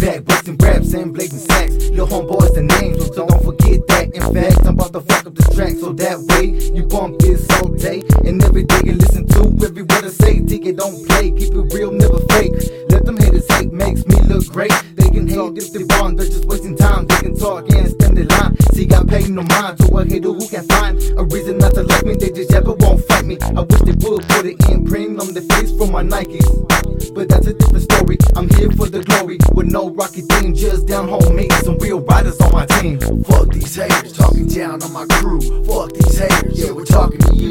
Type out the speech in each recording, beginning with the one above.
back, busting raps and blazing sacks. Your homeboys the names, so don't forget that. In fact, I'm about to fuck up the track, so that way you bump this all day and every day you listen to every word I say. Dig it, don't play, keep it real, never fake. Let them haters hate, makes me look great. They can hate if they want, they're just wasting time. They can talk and stand in line. See, I pay no mind to a hater who can find a reason not to like me. They just ever won't fight me. I wish they would put it in print on the face from my Nikes. But that's a different story. I'm here for the glory with no rocky team, just down home making some real riders on my team. Fuck these haters, talking down on my crew. Fuck these haters, yeah, we're talking to you.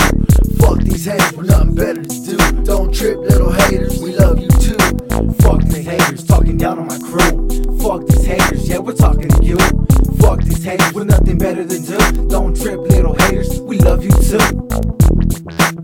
Fuck these haters, we're nothing better to do. Don't trip, little haters, we love you too. Fuck these haters, talking down on my crew. Fuck these haters, yeah, we're talking to you. Fuck these haters, we're nothing better than do. Don't trip, little haters, we love you too.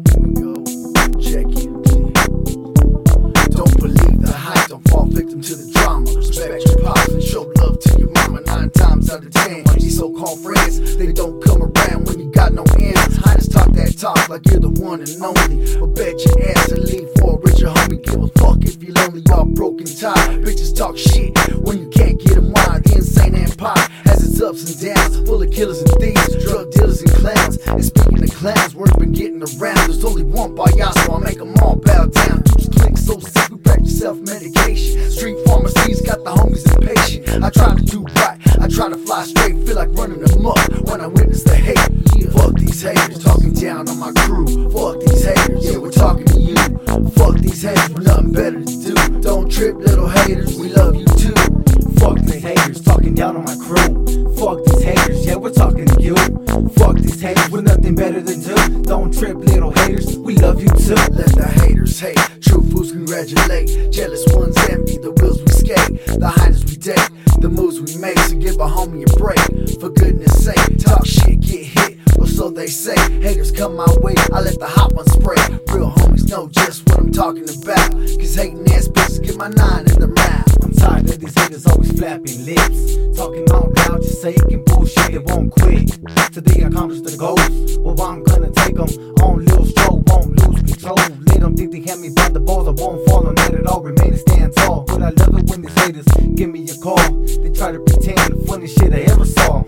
Show love to your mama. Nine times out of ten, these so-called friends, they don't come around when you got no ends. I just talk that talk like you're the one and only. But bet your ass to leave for a richer homie. Give a fuck if you're lonely, y'all broken tired. Bitches talk shit when you can't get them wide. The insane empire has its ups and downs, full of killers and thieves, drug dealers and clowns. And speaking of clowns, word's been getting around. There's only one Payaso I make them all bow down. Dukes click so sick, we practice self medication. Street pharmacies got the homies. I try to do right, I try to fly straight, feel like running amok when I witness the hate. Fuck these haters, talking down on my crew. Fuck these haters, yeah, we're talking to you. Fuck these haters, we're nothing better to do. Don't trip, little haters, we love you too. Fuck these haters, talking down on my crew. Fuck these haters, yeah, we're talking to you. Fuck these haters, we're nothing better than do. Don't trip, little haters, we love you too. Let the haters hate, true fools congratulate. Jealous ones envy the wheels we skate, the highness we date, the moves we make. So give a homie a break, for goodness sake. Talk shit, get hit, or so they say. Haters come my way, I let the hot one spray. Real homies know just what I'm talking about. Cause hating ass bitches get my nine in the mouth. I'm tired of these haters always flapping lips. Talking all loud, just saying bullshit, they won't quit. Till they accomplish the goals. Well, I'm gonna take them on little stroll, won't lose control. Think they have me by the balls, I won't fall on that at all. Remain and stand tall. But I love it when these haters give me a call. They try to pretend the funniest shit I ever saw.